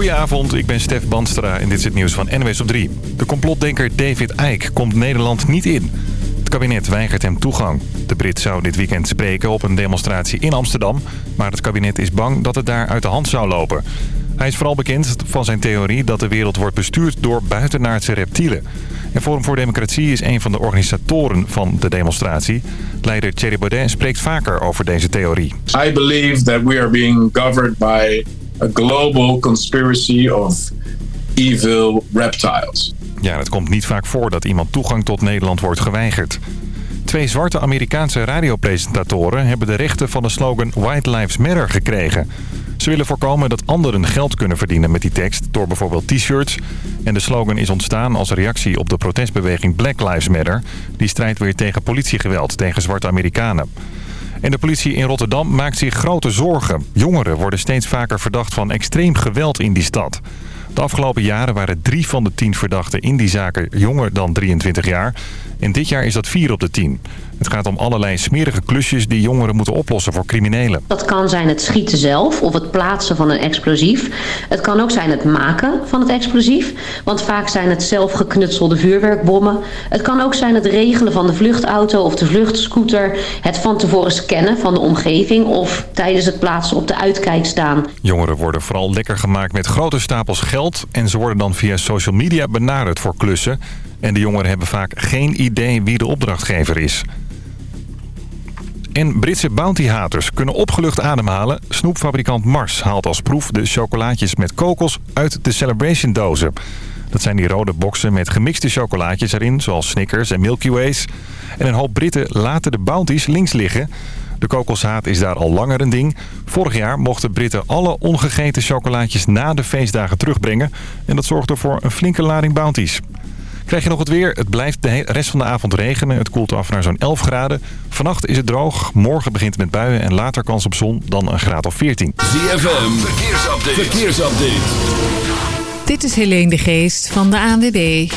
Goedenavond, ik ben Stef Banstra en dit is het nieuws van NWS op 3. De complotdenker David Icke komt Nederland niet in. Het kabinet weigert hem toegang. De Brit zou dit weekend spreken op een demonstratie in Amsterdam... maar het kabinet is bang dat het daar uit de hand zou lopen. Hij is vooral bekend van zijn theorie dat de wereld wordt bestuurd door buitenaardse reptielen. En Forum voor Democratie is een van de organisatoren van de demonstratie. Leider Thierry Baudet spreekt vaker over deze theorie. I believe that we are being governed by a global conspiracy of evil reptiles. Ja, het komt niet vaak voor dat iemand toegang tot Nederland wordt geweigerd. Twee zwarte Amerikaanse radiopresentatoren hebben de rechten van de slogan White Lives Matter gekregen. Ze willen voorkomen dat anderen geld kunnen verdienen met die tekst door bijvoorbeeld t-shirts. En de slogan is ontstaan als reactie op de protestbeweging Black Lives Matter. Die strijdt weer tegen politiegeweld tegen zwarte Amerikanen. En de politie in Rotterdam maakt zich grote zorgen. Jongeren worden steeds vaker verdacht van extreem geweld in die stad. De afgelopen jaren waren drie van de tien verdachten in die zaken jonger dan 23 jaar. En dit jaar is dat vier op de tien. Het gaat om allerlei smerige klusjes die jongeren moeten oplossen voor criminelen. Dat kan zijn het schieten zelf of het plaatsen van een explosief. Het kan ook zijn het maken van het explosief. Want vaak zijn het zelf geknutselde vuurwerkbommen. Het kan ook zijn het regelen van de vluchtauto of de vluchtscooter. Het van tevoren scannen van de omgeving of tijdens het plaatsen op de uitkijk staan. Jongeren worden vooral lekker gemaakt met grote stapels geld. En ze worden dan via social media benaderd voor klussen. En de jongeren hebben vaak geen idee wie de opdrachtgever is. En Britse bountyhaters kunnen opgelucht ademhalen. Snoepfabrikant Mars haalt als proef de chocolaatjes met kokos uit de Celebration dozen. Dat zijn die rode boxen met gemixte chocolaatjes erin, zoals Snickers en Milky Ways. En een hoop Britten laten de bounties links liggen. De kokoshaat is daar al langer een ding. Vorig jaar mochten Britten alle ongegeten chocolaatjes na de feestdagen terugbrengen. En dat zorgde voor een flinke lading bounties. Krijg je nog het weer? Het blijft de rest van de avond regenen. Het koelt af naar zo'n 11 graden. Vannacht is het droog. Morgen begint het met buien en later kans op zon. Dan een graad of 14. ZFM, verkeersupdate. verkeersupdate. Dit is Helene de Geest van de ANWB.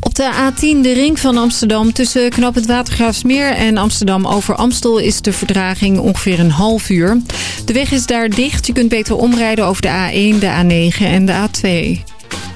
Op de A10, de ring van Amsterdam, tussen Knap het Watergraafsmeer en Amsterdam over Amstel is de verdraging ongeveer een half uur. De weg is daar dicht. Je kunt beter omrijden over de A1, de A9 en de A2.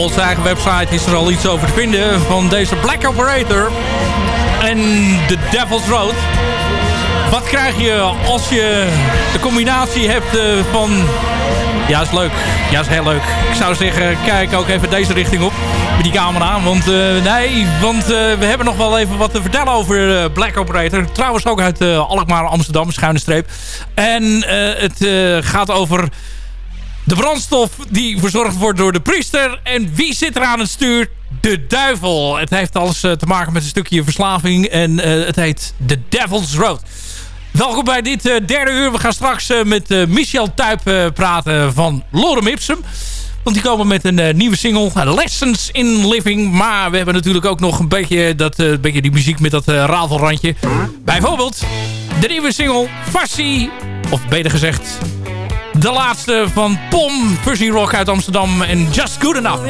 Onze eigen website is er al iets over te vinden van deze Black Operator en The Devil's Road. Wat krijg je als je de combinatie hebt uh, van... Ja, is leuk. Ja, is heel leuk. Ik zou zeggen, kijk ook even deze richting op. Met die camera. Want uh, nee, want uh, we hebben nog wel even wat te vertellen over Black Operator. Trouwens ook uit Alkmaar, Amsterdam, schuine streep. En het gaat over de brandstof die verzorgd wordt door de priester. En wie zit er aan het stuur? De duivel. Het heeft alles te maken met een stukje verslaving. En het heet The Devil's Road. Welkom bij dit uh, derde uur. We gaan straks met Michel Tuyp praten van Lorem Ipsum. Want die komen met een nieuwe single, Lessons in Living. Maar we hebben natuurlijk ook nog een beetje, dat, beetje die muziek met dat rafelrandje. Bijvoorbeeld de nieuwe single, Fassi. Of beter gezegd, de laatste van Pom, Fuzzy Rock uit Amsterdam en Just Good Enough.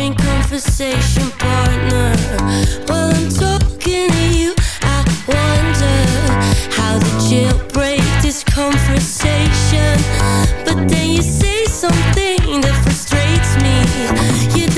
But then you say something that frustrates me You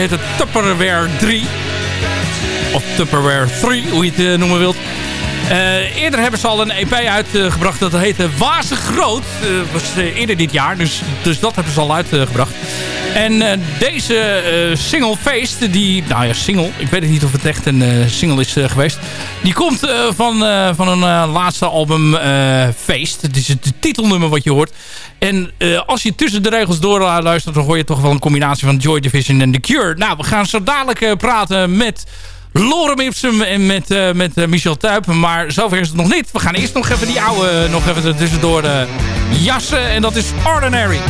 heet het Tupperware 3. Of Tupperware 3, hoe je het eh, noemen wilt. Eh, eerder hebben ze al een EP uitgebracht. dat heette Wazig Groot. Dat was eerder dit jaar. Dus, dus dat hebben ze al uitgebracht. en deze single Feest. Die, nou ja, single. Ik weet niet of het echt een single is geweest. Die komt van, van een laatste album Feest. Het is het titelnummer wat je hoort. En eh, als je tussen de regels door luistert... dan hoor je toch wel een combinatie van Joy Division en The Cure. Nou, we gaan zo dadelijk eh, praten met Lorem Ipsum en met, eh, met Michel Tuyp. Maar zover is het nog niet. We gaan eerst nog even die oude nog even tussendoor jassen. En dat is Ordinary.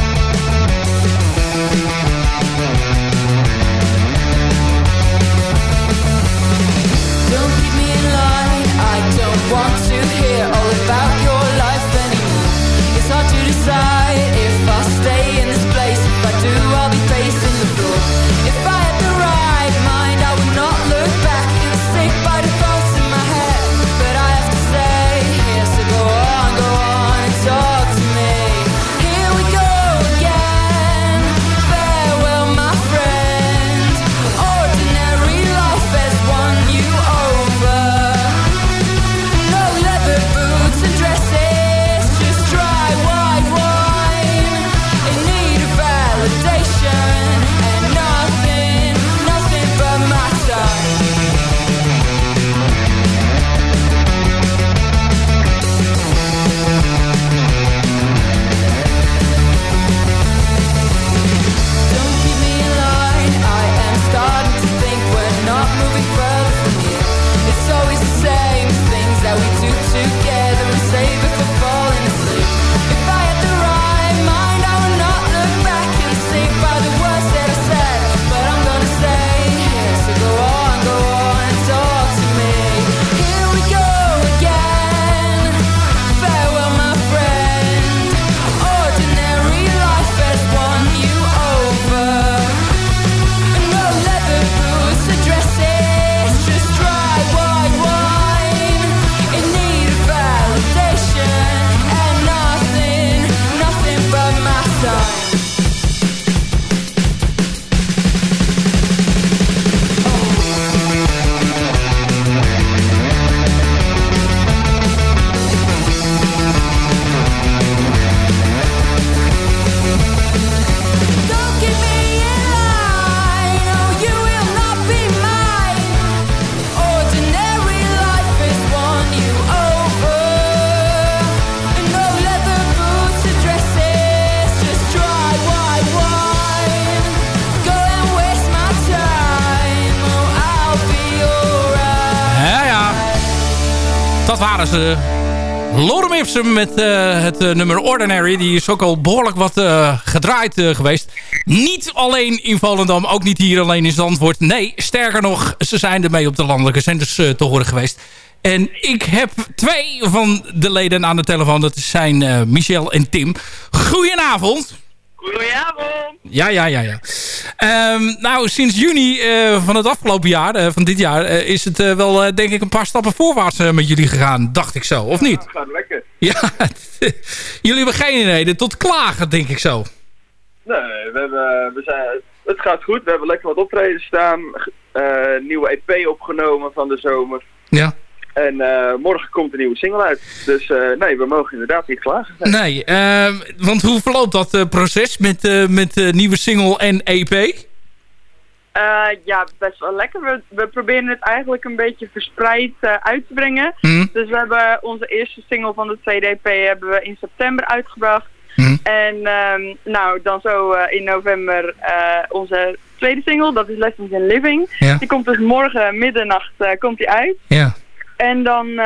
Ipsum met eh, het eh, nummer Ordinary. Die is ook al behoorlijk wat eh, gedraaid geweest. Niet alleen in Volendam, ook niet hier alleen in Zandvoort. Nee, sterker nog, ze zijn ermee op de landelijke zenders te horen geweest. En ik heb twee van de leden aan de telefoon. Dat zijn Michel en Tim. Goedenavond. Goedenavond. Ja, ja, ja, ja. Ehm, nou, sinds juni van het afgelopen jaar, van dit jaar, is het wel, denk ik, een paar stappen voorwaarts met jullie gegaan, dacht ik zo, of niet? Ja. Ja, jullie hebben geen reden tot klagen, denk ik zo. Nee, we hebben, we zijn, het gaat goed. We hebben lekker wat optreden staan. nieuwe EP opgenomen van de zomer. Ja. En uh, morgen komt een nieuwe single uit. Dus uh, nee, we mogen inderdaad niet klagen. Nee, uh, want hoe verloopt dat proces met, met nieuwe single en EP? Ja, best wel lekker. We, we, proberen het eigenlijk een beetje verspreid uit te brengen. Mm. Dus we hebben onze eerste single van de tweede EP hebben we in september uitgebracht. Mm. En um, nou, dan zo in november onze tweede single, dat is Lessons in Living. Ja. Die komt dus morgen middernacht komt die uit. Ja. En dan, uh,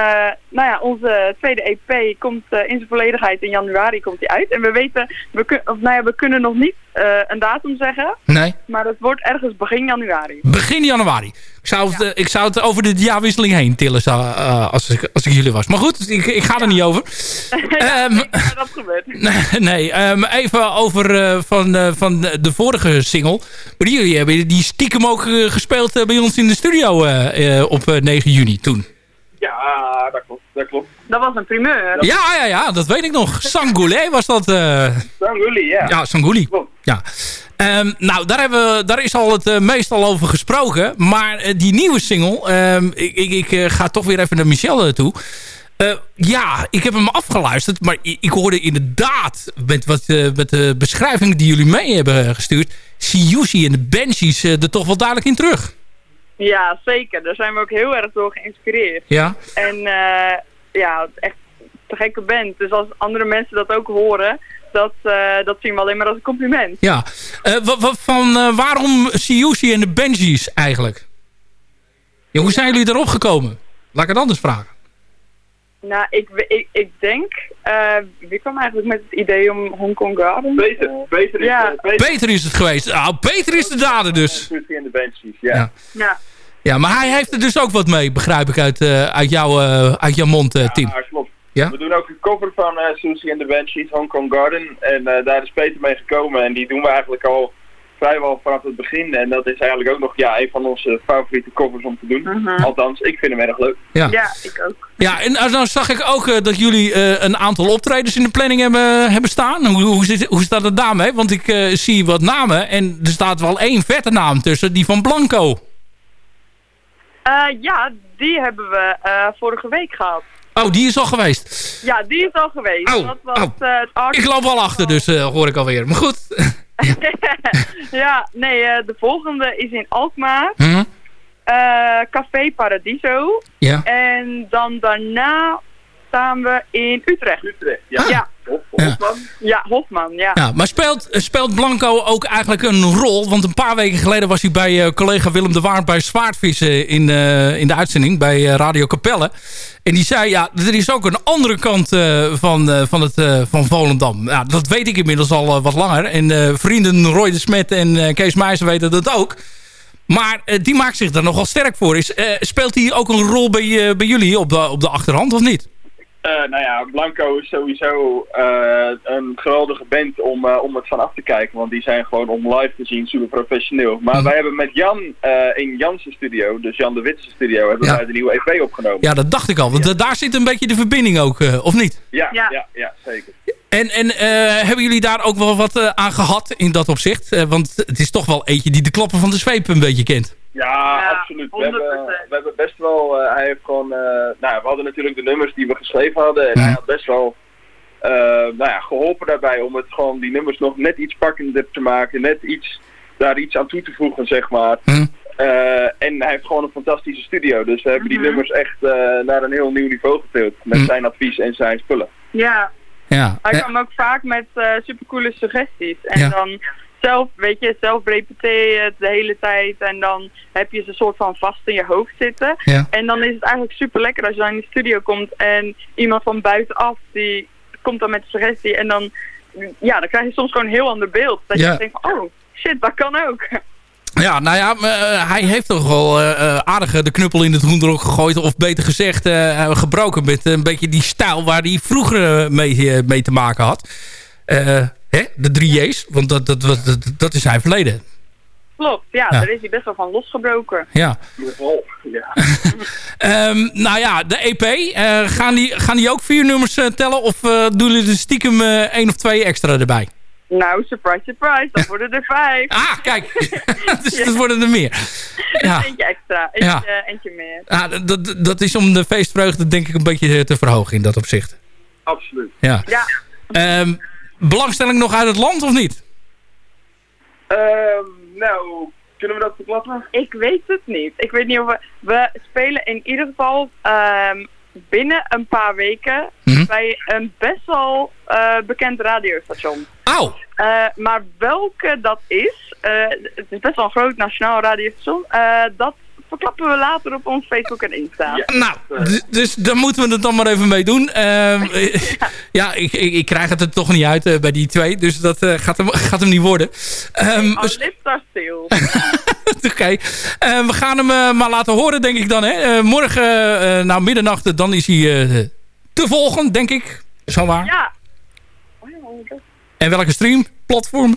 nou ja, onze tweede EP komt uh, in zijn volledigheid in januari komt die uit. En we weten, we, kun, of, nou ja, we kunnen nog niet uh, een datum zeggen. Nee. Maar het wordt ergens begin januari. Begin januari. Ik zou het, Ja. ik zou het over de jaarwisseling heen tillen als, ik, als ik jullie was. Maar goed, ik, ik ga er niet over. ja, Ehm, dat dat gebeurt. Nee, nee ehm, even over van, van de vorige single. Maar jullie hebben die stiekem ook gespeeld bij ons in de studio op 9 juni toen. Ja, dat klopt. Dat klopt. Dat was een primeur. Ja, ja, ja, dat weet ik nog. Sangoulé was dat. Uh... Sangouli, ja. Ja, Sangouli. Klopt. Ja. Um, nou, daar, hebben we, daar is al het uh, meestal over gesproken. Maar uh, die nieuwe single, um, ik, ik, ik uh, ga toch weer even naar Michel toe. ja, ik heb hem afgeluisterd. Maar ik, ik hoorde inderdaad met, wat, met de beschrijving die jullie mee hebben gestuurd... Siouxsie en de Banshees er toch wel duidelijk in terug. Ja, zeker. Daar zijn we ook heel erg door geïnspireerd. Ja. En uh, ja, echt te gekke band. Dus als andere mensen dat ook horen, dat, uh, dat zien we alleen maar als een compliment. Ja. Uh, van waarom Siouxsie en de Benji's eigenlijk? Ja, hoe zijn jullie erop gekomen? Laat ik het anders vragen. Nou, ik, ik, ik denk... wie kwam eigenlijk met het idee om Hongkong Garden? Beter, beter, is, ja. beter. beter is het geweest. Nou, beter is de dader dus. in de Banshees, ja. ja. Ja. Ja, maar hij heeft er dus ook wat mee, begrijp ik, uit, uh, uit, jou, uh, uit jouw mond, uh, Tim. Ja, klopt. Ja? We doen ook een cover van uh, Susie and the Banshees, Hong Kong Garden. En daar is Peter mee gekomen en die doen we eigenlijk al vrijwel vanaf het begin. En dat is eigenlijk ook nog ja, een van onze favoriete covers om te doen. -hmm. Althans, ik vind hem erg leuk. Ja, ja ik ook. Ja, en dan zag ik ook uh, dat jullie uh, een aantal optredens in de planning hebben, hebben staan. Hoe, hoe, zit, hoe staat het daarmee? Want ik uh, zie wat namen en er staat wel één vette naam tussen, die van Blanco. ja, die hebben we vorige week gehad. Oh, die is al geweest? Ja, die is al geweest. Oh, dat was, oh. ik loop al achter, dus hoor ik alweer. Maar goed. ja, nee, de volgende is in Alkmaar. Uh, Café Paradiso. Ja. En dan daarna staan we in Utrecht. Utrecht, ja. Ah. ja. Hof, Hofman. Ja, Hofman, ja. ja maar speelt, speelt Blanco ook eigenlijk een rol? Want een paar weken geleden was hij bij uh, collega Willem de Waard bij Zwaardvissen in, uh, in de uitzending bij uh, Radio Capelle. En die zei, ja, er is ook een andere kant van, van, het, van Volendam. Ja, dat weet ik inmiddels al wat langer. En vrienden Roy de Smet en Kees Meijzer weten dat ook. Maar die maakt zich daar nogal sterk voor. Is, speelt hij ook een rol bij, bij jullie op de, op de achterhand of niet? Uh, nou ja, Blanco is sowieso uh, een geweldige band om, uh, om het van af te kijken. Want die zijn gewoon om live te zien super professioneel. Maar Mm. wij hebben met Jan in Jan's studio, dus Jan de Witse studio, hebben Ja. wij de nieuwe EP opgenomen. Ja, dat dacht ik al. Want Ja. daar zit een beetje de verbinding ook, of niet? Ja, Ja. ja. ja, zeker. En, en hebben jullie daar ook wel wat aan gehad in dat opzicht? want het is toch wel eentje die de klappen van de zweep een beetje kent. Ja, Ja, absoluut. We hebben, 100%. we hebben best wel, uh, hij heeft gewoon, uh, nou we hadden natuurlijk de nummers die we geschreven hadden en Ja. hij had best wel uh, nou ja, geholpen daarbij om het gewoon die nummers nog net iets pakkender te maken, net iets, daar iets aan toe te voegen zeg maar. Hm. en hij heeft gewoon een fantastische studio, dus we hebben die Mhm. nummers echt naar een heel nieuw niveau getild met Hm. zijn advies en zijn spullen. Ja, Ja. hij Eh, kwam ook vaak met uh, supercoole suggesties. En Ja. dan zelf, weet je, zelf repeteer je het de hele tijd en dan heb je ze soort van vast in je hoofd zitten. Ja. En dan is het eigenlijk super lekker als je dan in de studio komt en iemand van buitenaf die komt dan met een suggestie en dan, ja, dan krijg je soms gewoon een heel ander beeld. Dat Ja. je denkt van, oh, shit, dat kan ook. Ja, nou ja, eh, hij heeft toch wel eh, eh, aardig de knuppel in het hoenderok gegooid. Of beter gezegd, eh, gebroken met een beetje die stijl waar hij vroeger mee, mee te maken had. Eh, hè? De drie J's, want dat, dat, dat, is zijn verleden. Klopt, ja, Ja. daar is hij best wel van losgebroken. Ja. Oh, ja. Ehm, nou ja, de EP, eh, gaan, die, gaan die ook vier nummers tellen? Of eh, doen jullie er stiekem één of twee extra erbij? Nou, surprise, surprise, dan worden er vijf. Ah, kijk. dus dat worden er meer. Ja. Eentje extra, eentje, Ja. eh, eentje meer. Ah, dat- dat, dat is om de feestvreugde denk ik een beetje te verhogen in dat opzicht. Absoluut. Ja. Ja, Ehm, belangstelling nog uit het land of niet? Ehm, nou, kunnen we dat verklappen? ik weet het niet. Ik weet niet of we... We spelen in ieder geval ehm, binnen een paar weken Mhm. bij een best wel eh, bekend radiostation. Auw! Eh, maar welke dat is, eh, het is best wel een groot nationaal radiostation, dat verklappen we later op ons Facebook en Insta. Nou, dus daar moeten we het dan maar even mee doen. Ehm, ja, ik, ik, ik krijg het er toch niet uit bij die twee. Dus dat gaat, hem, gaat hem niet worden. Ehm, Al dus- lift daar stil. Oké. Eh, we gaan hem eh, maar laten horen, denk ik dan. Hè? Eh, morgen, eh nou middernacht, dan is hij eh, te volgen, denk ik. Zo waar. Ja. En welke stream? Platform?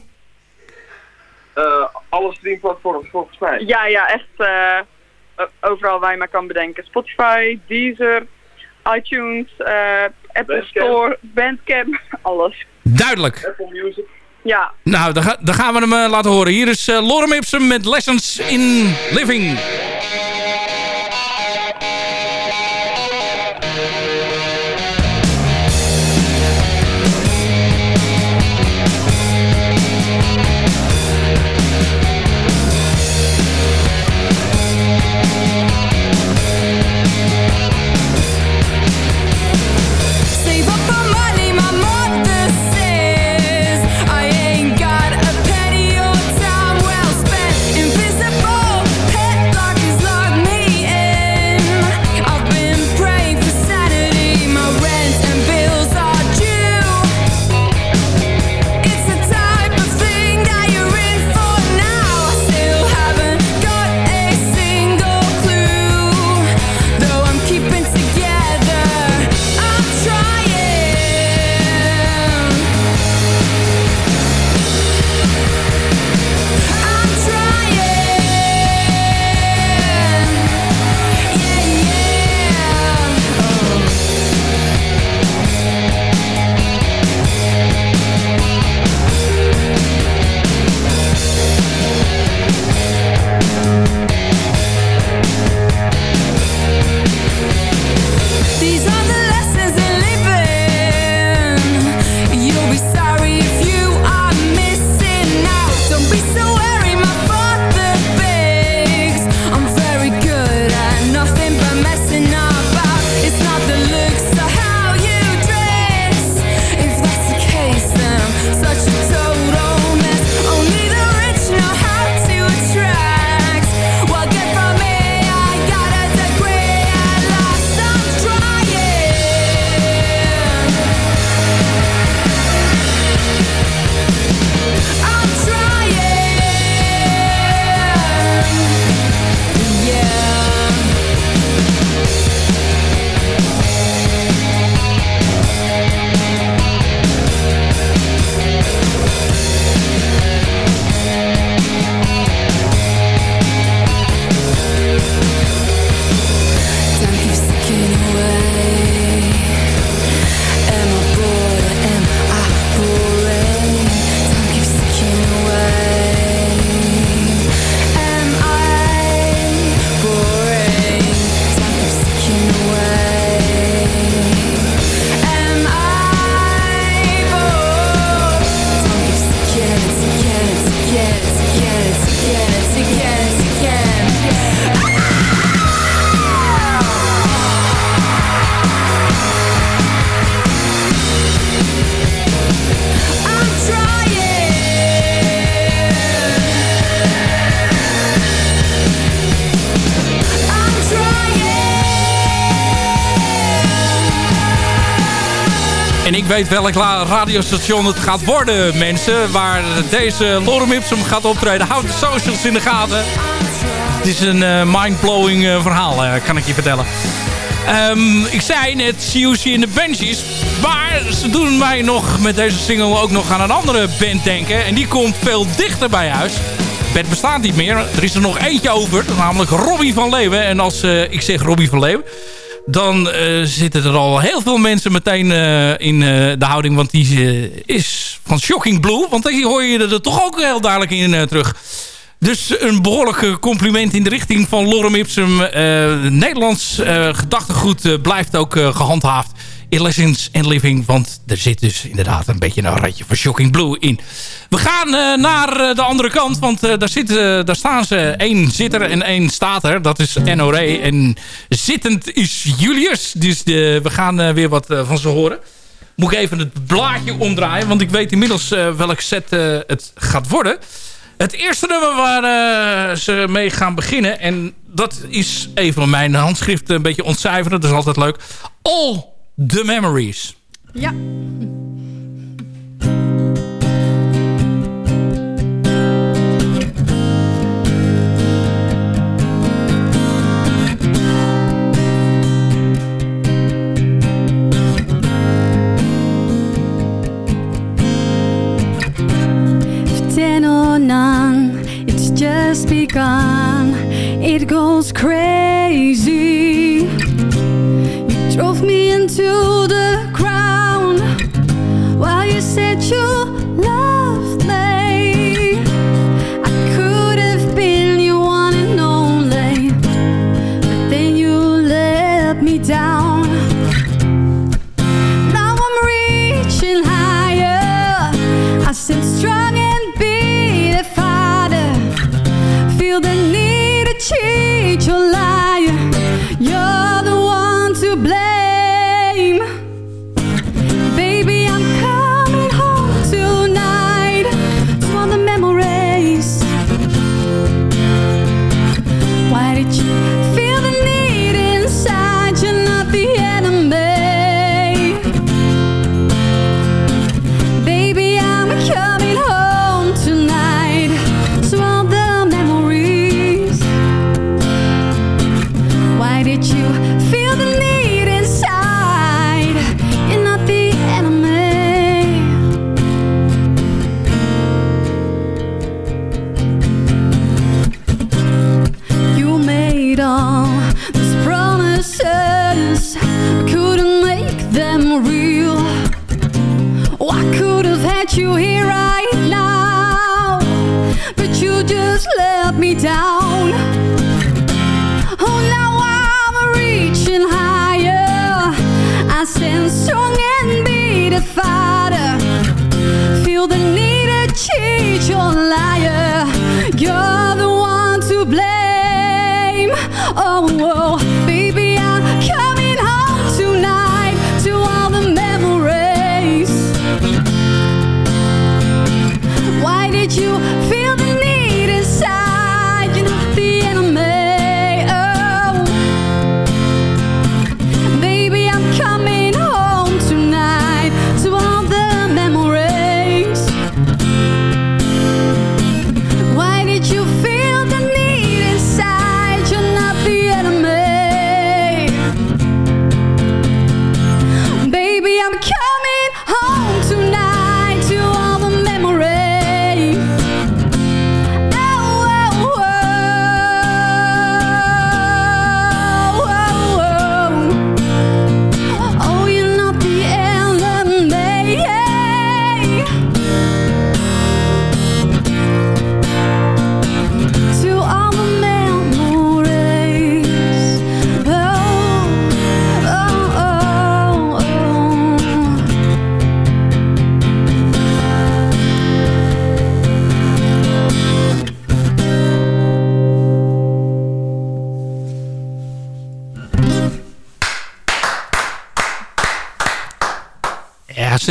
Eh, alle streamplatforms volgens mij. Ja, ja, echt eh, overal waar je maar kan bedenken. Spotify, Deezer, iTunes, eh, Apple Bandcamp. Store, Bandcamp, alles. Duidelijk. Apple Music. Ja. Nou, dan, ga- dan gaan we hem eh, laten horen. Hier is eh, Lorem Ipsum met Lessons in Living. Weet welk radiostation het gaat worden, mensen. Waar deze Lorem Ipsum gaat optreden. Houd de socials in de gaten. Het is een eh, mindblowing eh, verhaal, eh, kan ik je vertellen. Ehm, ik zei net CUC in de Benchies. Maar ze doen mij nog met deze single ook nog aan een andere band denken. En die komt veel dichter bij huis. Band bestaat niet meer. Er is er nog eentje over. Namelijk Robbie van Leeuwen. En als ik zeg Robbie van Leeuwen... Dan eh, zitten er al heel veel mensen meteen eh, in eh, de houding. Want die is van Shocking Blue. Want die hoor je er toch ook heel duidelijk in terug. Dus een behoorlijk eh, compliment in de richting van Lorem Ipsum. Nederlands gedachtegoed blijft ook eh, gehandhaafd in Lessons and Living. Want er zit dus inderdaad een beetje een randje van Shocking Blue in. We gaan eh, naar eh, de andere kant. Want eh, daar, zit, daar staan ze. één zitter en één staat er. Dat is NORE. En zittend is Julius. Dus we gaan weer wat van ze horen. Moet ik even het blaadje omdraaien. Want ik weet inmiddels welk set het gaat worden. Het eerste nummer waar ze mee gaan beginnen... en dat is even mijn handschrift een beetje ontcijferen. Dat is altijd leuk. All the Memories. Ja. ten or none, it's just begun. It goes crazy. Drove me into the ground while you said you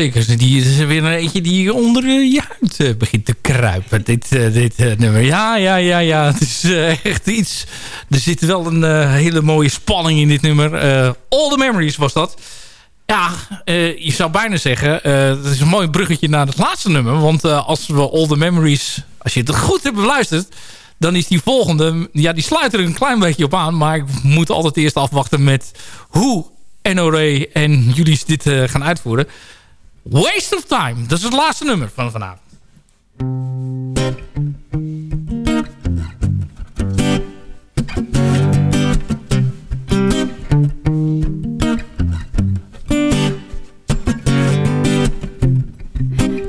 zeker. Die is weer een eentje die onder je huid eh, begint te kruipen. Dit, eh, dit eh, nummer. Ja, ja, ja, ja. Het is echt iets. Er zit wel een hele mooie spanning in dit nummer. All the Memories was dat. Ja, je zou bijna zeggen, uh, dat is een mooi bruggetje naar het laatste nummer. Want als we All The Memories, als je het goed hebt beluisterd... dan is die volgende, ja die sluit er een klein beetje op aan. Maar ik moet altijd eerst afwachten met hoe NORE en jullie dit gaan uitvoeren. Waste of Time, dat is het laatste nummer van vanavond.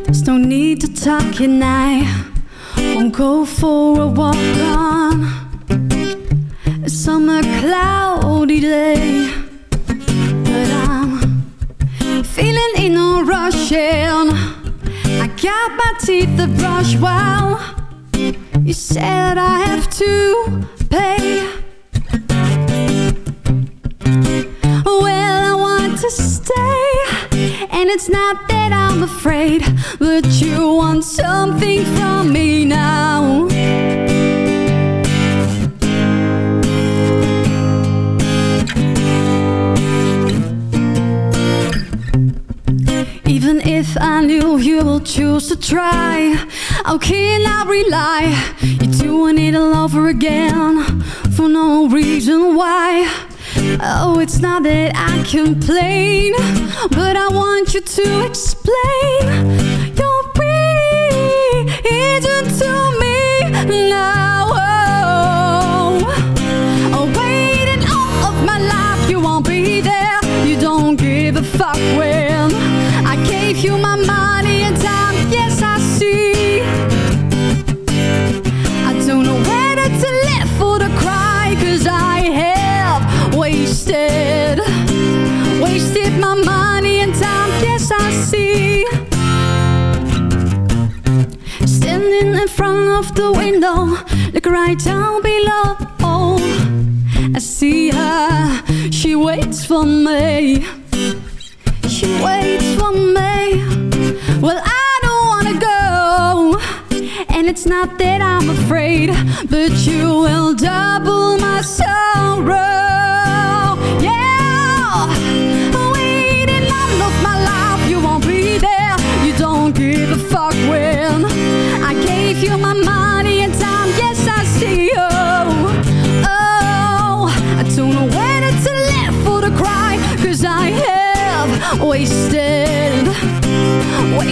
There's no need to talk at night. Won't go for a walk on a summer cloudy day. Feeling in no rushing. I got my teeth to brush while you said I have to pay. Well, I want to stay, and it's not that I'm afraid, but you want something choose to try, how can I rely? You're doing it all over again for no reason why. Oh, it's not that I complain, but I want you to explain your reason to me now. Oh, waiting all of my life, you won't be there. You don't give a fuck when the window, look right down below. I see her, she waits for me. She waits for me. Well, I don't wanna go, and it's not that I'm afraid, but you will double my sorrow. Yeah, waiting all of my life, you won't be there. You don't give a fuck when I gave you my money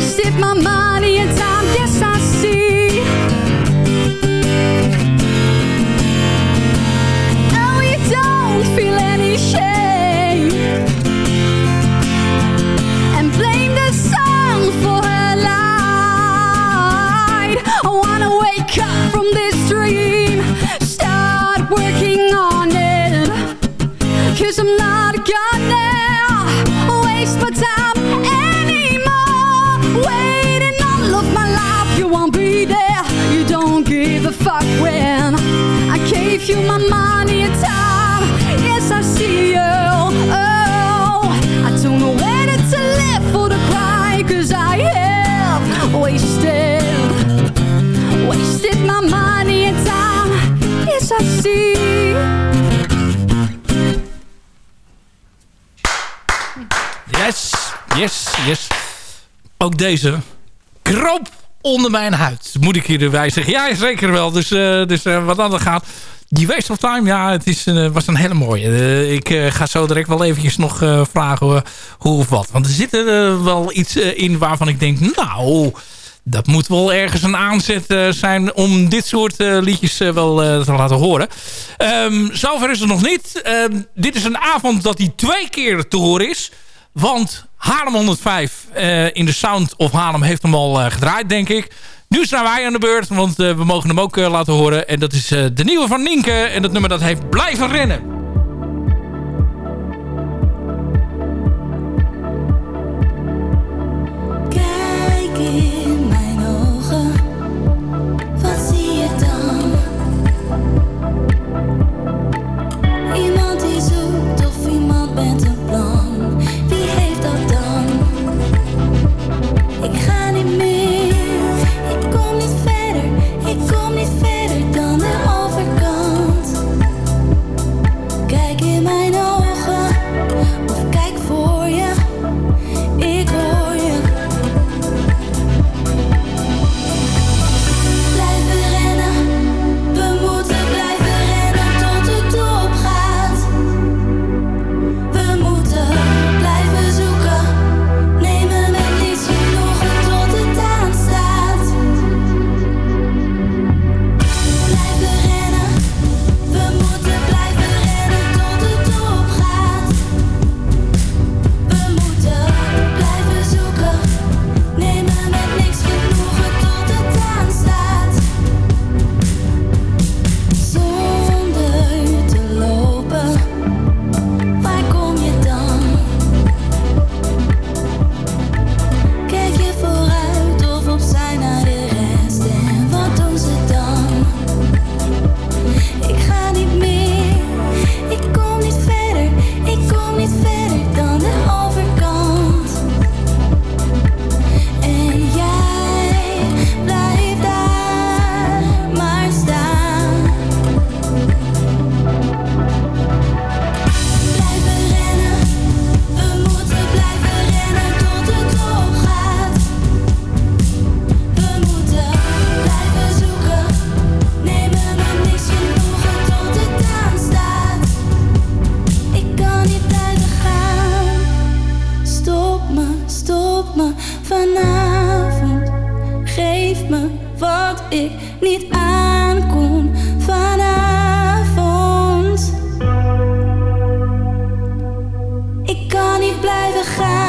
Sit, my mind. Deze kroop onder mijn huid. Moet ik hierbij zeggen. Ja, zeker wel. Dus, eh, dus uh, wat dan gaat. Die Waste of Time, ja, het is, uh, was een hele mooie. ik ga zo direct wel eventjes nog vragen hoe of wat. Want er zit er wel iets in waarvan ik denk... Nou, dat moet wel ergens een aanzet zijn om dit soort liedjes wel te laten horen. Um, zover is het nog niet. Um, dit is een avond dat die twee keer te horen is... Want Haarlem 105 uh, in de Sound of Haarlem heeft hem al uh, gedraaid, denk ik. Nu zijn wij aan de beurt, want uh, we mogen hem ook laten horen. En dat is de nieuwe van Nienke. En dat nummer dat heeft blijven rennen. Blijven gaan.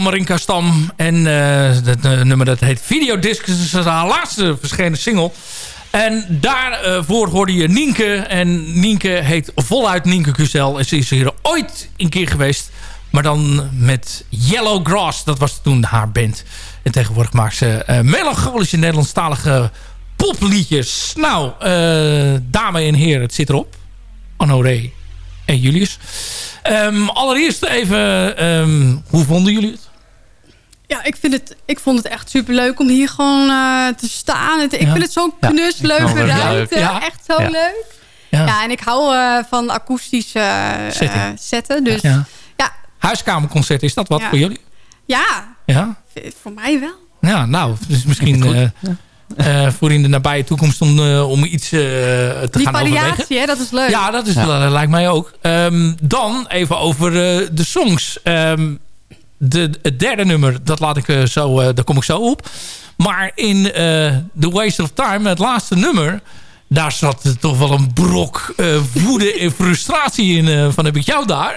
Marinka Stam. En eh, dat eh, nummer dat heet Videodisc. Dat is haar laatste verschenen single. En daarvoor hoorde je Nienke. En Nienke heet voluit Nienke Kuzel. En ze is hier ooit een keer geweest. Maar dan met Yellow Grass. Dat was toen haar band. En tegenwoordig maakt ze eh, melancholische Nederlandstalige popliedjes. Nou, eh, dames en heren, het zit erop. Honoré en Julius. Ehm, allereerst even, ehm, hoe vonden jullie het? Ja, ik, vind het, ik vond het echt superleuk om hier gewoon eh, te staan. Het, ik Ja. vind het zo'n Ja, knus, ik vond leuke het ruimte. leuk. Ja. Echt zo Ja. leuk. Ja. Ja. en ik hou eh, van akoestische eh, zetten. Dus Ja. ja, Huiskamerconcert, is dat wat Ja. voor jullie? ja, Ja? voor mij wel. Ja, nou, dus misschien eh, eh, voor in de nabije toekomst om, eh, om iets eh, te Die gaan overwegen. variatie, hè, dat is leuk. Ja, dat is, lijkt mij ook. Ehm, dan even over eh, de songs. Ehm, de, het derde nummer, dat laat ik eh, zo, eh, daar kom ik zo op. Maar in eh, The Waste of Time, het laatste nummer... daar zat toch wel een brok eh, woede en frustratie in. eh, van heb ik jou daar?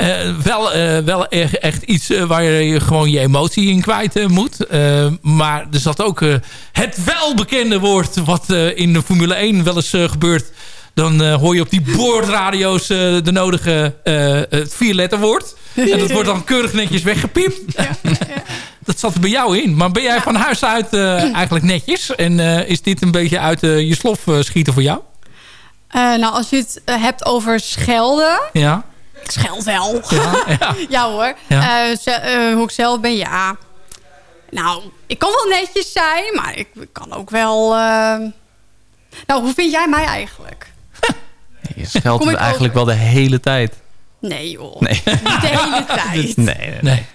Eh, wel eh, wel echt, echt iets eh, waar je gewoon je emotie in kwijt moet. Maar er zat ook het welbekende woord... wat in de Formule 1 wel eens gebeurt... Dan hoor je op die boordradio's de nodige het vierletterwoord. En dat wordt dan keurig netjes weggepiept. dat zat er bij jou in. Maar ben jij van huis uit eigenlijk netjes? En is dit een beetje uit je slof schieten voor jou? Nou, als je het hebt over schelden. Ja. Ik scheld wel. Ja, ja. Ja hoor. Ja. Eh, ze- eh, hoe ik zelf ben, ja. Nou, ik kan wel netjes zijn, maar ik kan ook wel... eh, Nou, hoe vind jij mij eigenlijk? Je scheldt me eigenlijk wel de hele tijd. Nee joh. Nee. Niet de hele tijd. Nee. Nee.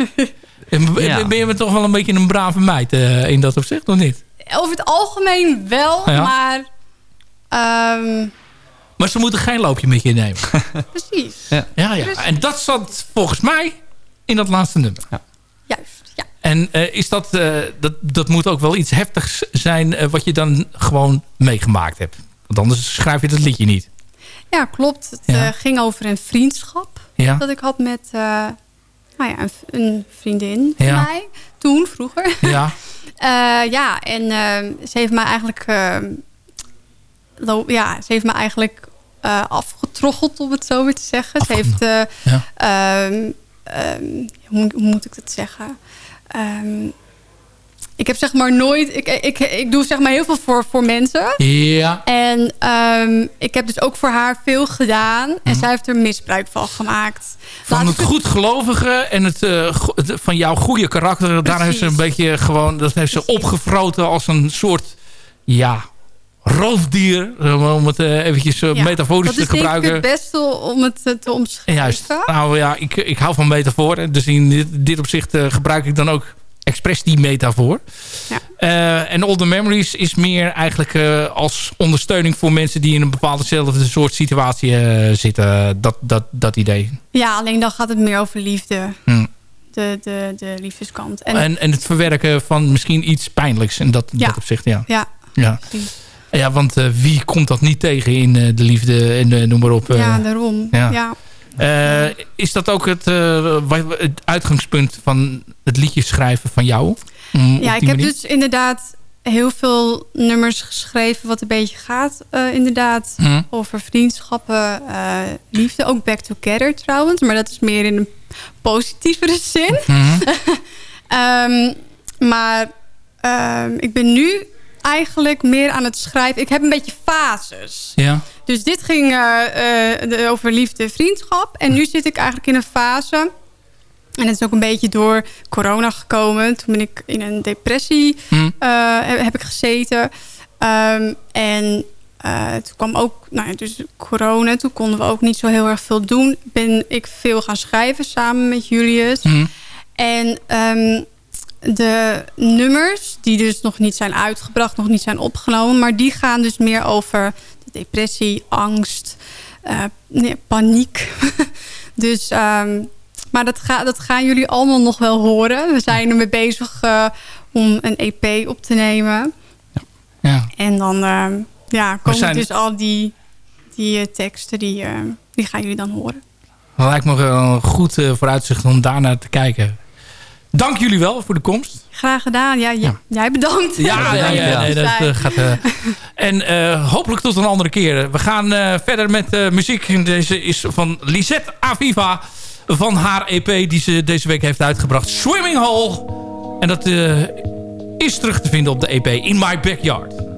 En ben- Ja. Ben je toch wel een beetje een brave meid eh, in dat opzicht, of niet? Over het algemeen wel, Ja. maar... ehm, Maar ze moeten geen loopje met je nemen. precies. Ja, ja. En dat zat volgens mij in dat laatste nummer. Juist, ja. En eh, is dat, eh, dat, dat moet ook wel iets heftigs zijn eh, wat je dan gewoon meegemaakt hebt. Want anders schrijf je dat liedje niet. Ja, klopt. Het Ja. ging over een vriendschap Ja. dat ik had met uh, nou ja, een, een, vriendin van Ja. mij. Toen, vroeger. Ja. uh, ja, en uh, ze heeft mij eigenlijk... ja, ze heeft me eigenlijk afgetroggeld, om het zo weer te zeggen. Ze heeft... Ja. Um, um, hoe, hoe, moet ik dat zeggen? Um, ik heb zeg maar nooit... Ik, ik, ik doe zeg maar heel veel voor, voor mensen. Ja. En um, ik heb dus ook voor haar veel gedaan. En mm. zij heeft er misbruik van gemaakt. Van Laat het goedgelovige en het, uh, het, van jouw goede karakter. Precies. Daar heeft ze een beetje gewoon... Dat heeft ze opgefroten als een soort... Ja, roofdier. Om het uh, eventjes uh, ja, metaforisch te gebruiken. Dat is het beste om het te omschrijven. Juist. Nou ja, ik, ik hou van metaforen. Dus in dit, dit opzicht gebruik ik dan ook expres die metafoor. Ja. Uh, en All the Memories is meer eigenlijk uh, als ondersteuning voor mensen die in een bepaaldzelfde soort situatie uh, zitten. Dat, dat, dat idee. Ja, alleen dan gaat het meer over liefde. Hmm. De, de, de liefdeskant. En, en, en, het verwerken van misschien iets pijnlijks. En dat, ja. dat opzicht, ja. Ja. ja. Ja, want wie komt dat niet tegen in de liefde en noem maar op. ja, daarom. Ja. ja. Uh, is dat ook het, uh, het, uitgangspunt van het liedje schrijven van jou? Mm, ja, ik heb dus inderdaad heel veel nummers geschreven... wat een beetje gaat uh, inderdaad mm. over vriendschappen, liefde. Ook Back Together trouwens, maar dat is meer in een positievere zin. Mm. um, maar um, ik ben nu eigenlijk meer aan het schrijven. Ik heb een beetje fases. Ja. Dus dit ging uh, uh, over liefde en vriendschap. En nu zit ik eigenlijk in een fase... En het is ook een beetje door corona gekomen. Toen ben ik in een depressie Hmm. uh, heb, ik gezeten. Um, en toen kwam ook nou ja, dus corona. Toen konden we ook niet zo heel erg veel doen. Ben ik veel gaan schrijven samen met Julius. Hmm. En... Um, de nummers die dus nog niet zijn uitgebracht, nog niet zijn opgenomen. Maar die gaan dus meer over de depressie, angst, uh, nee, paniek. dus, um, maar dat, ga, dat gaan jullie allemaal nog wel horen. We zijn ermee bezig uh, om een EP op te nemen. Ja. En dan uh, ja, komen zijn... dus al die, die uh, teksten, die, die gaan jullie dan horen. Dat lijkt me een goed vooruitzicht om daarnaar te kijken. Dank jullie wel voor de komst. Graag gedaan. Ja, jij bedankt. Ja, ja, ja, nee, dat eh, gaat... eh, en eh, hopelijk tot een andere keer. We gaan verder met muziek. Deze is van Lisette Aviva. Van haar EP die ze deze week heeft uitgebracht. Swimming Hole. En dat is terug te vinden op de EP In My Backyard.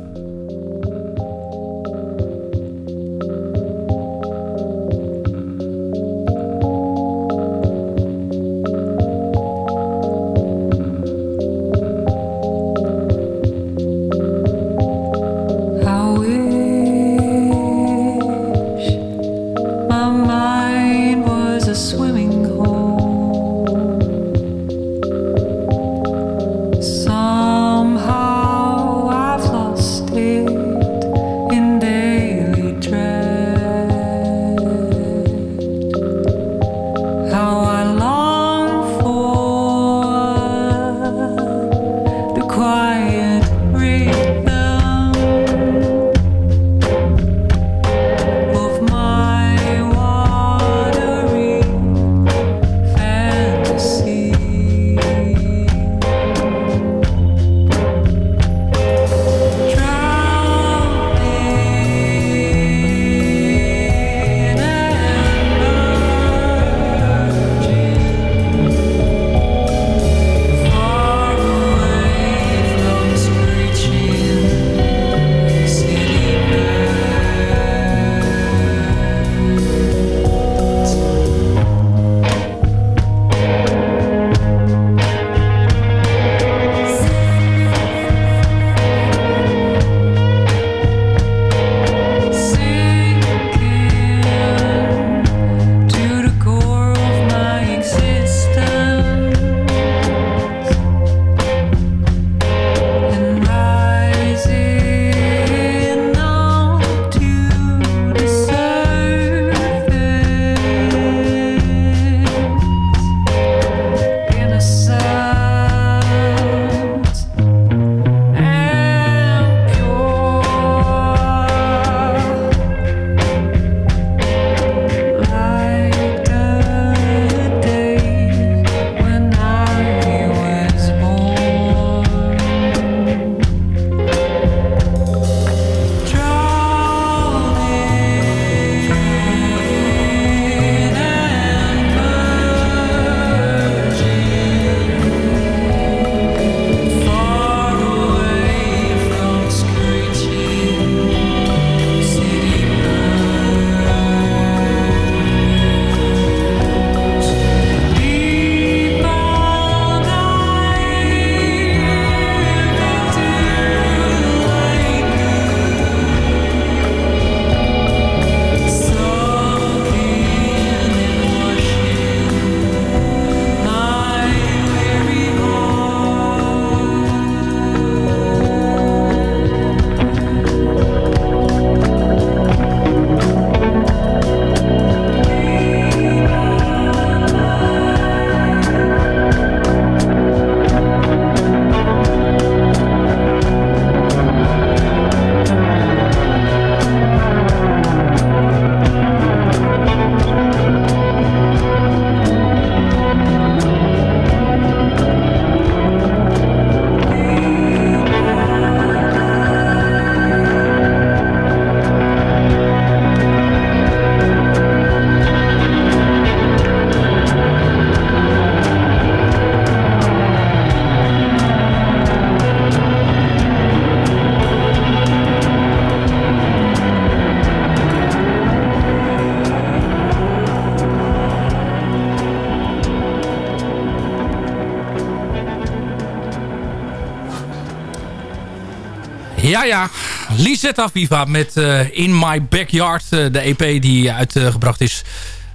Ja, ja. Lisette Aviva met eh, In My Backyard. eh, de EP die uitgebracht is.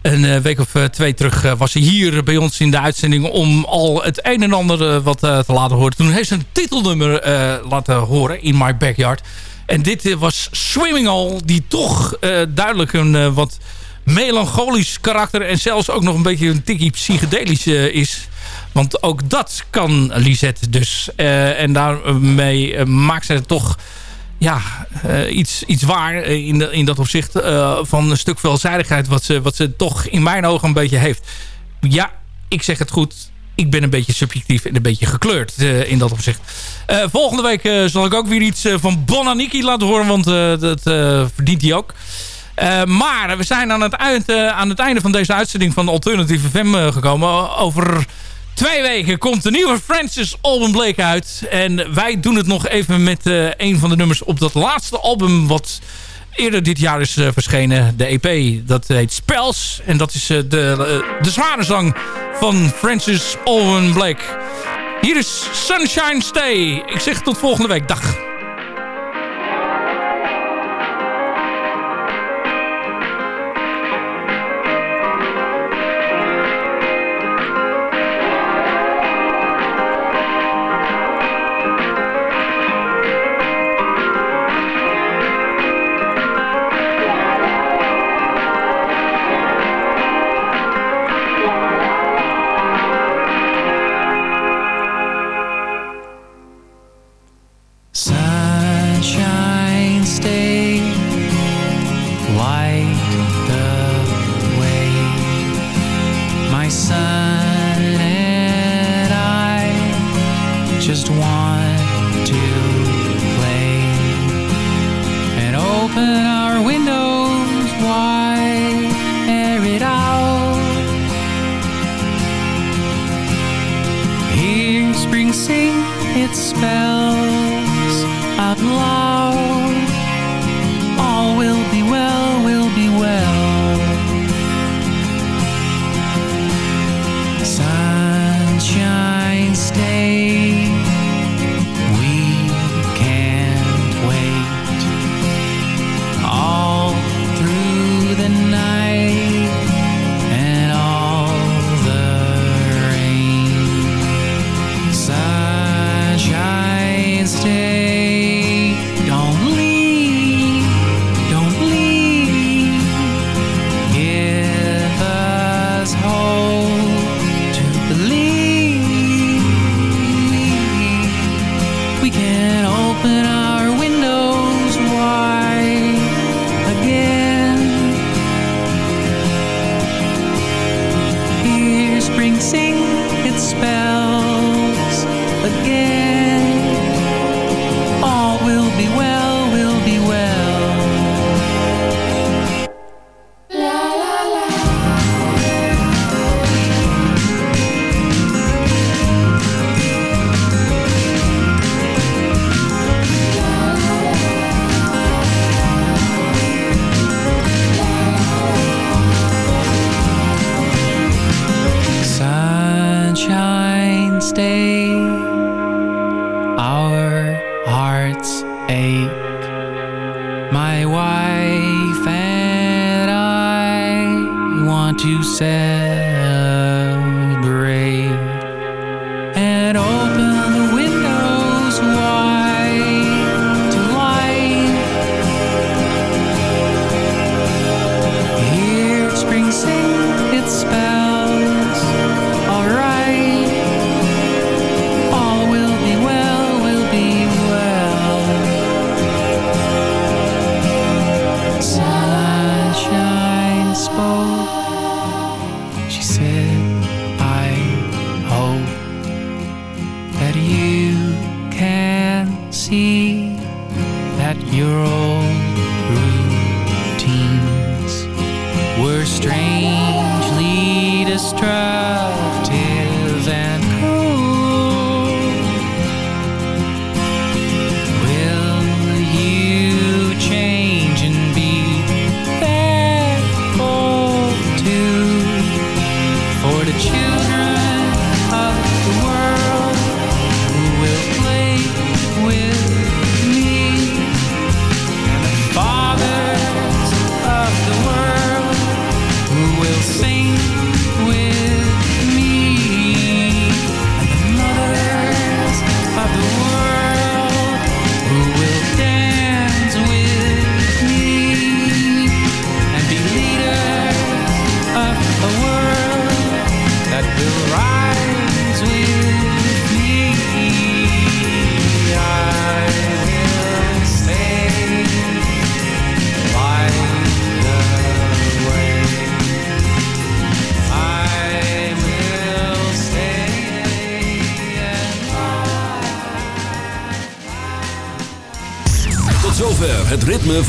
Een eh, week of twee terug was ze hier bij ons in de uitzending... om al het een en ander wat te laten horen. Toen heeft ze een titelnummer laten horen, In My Backyard. En dit was Swimming Hole, die toch duidelijk een wat melancholisch karakter... en zelfs ook nog een beetje een tikkie psychedelisch is... Want ook dat kan Lisette dus. Eh, en daarmee eh, maakt ze toch ja, eh, iets, iets waar in, de, in dat opzicht van een stuk veelzijdigheid... Wat ze, wat ze toch in mijn ogen een beetje heeft. Ja, ik zeg het goed. ik ben een beetje subjectief en een beetje gekleurd in dat opzicht. Volgende week zal ik ook weer iets van Bonaniki laten horen, want dat verdient hij ook. Maar we zijn aan het, uit, aan het einde van deze uitzending van Alternative FM gekomen. Over twee weken komt de nieuwe Francis album Blake uit. En wij doen het nog even met eh, een van de nummers op dat laatste album... wat eerder dit jaar is eh, verschenen. De EP, dat heet Spells. En dat is eh, de, de zware zang van Francis Alban Blake. Hier is Sunshine Stay. Ik zeg tot volgende week. Dag. Loud. All will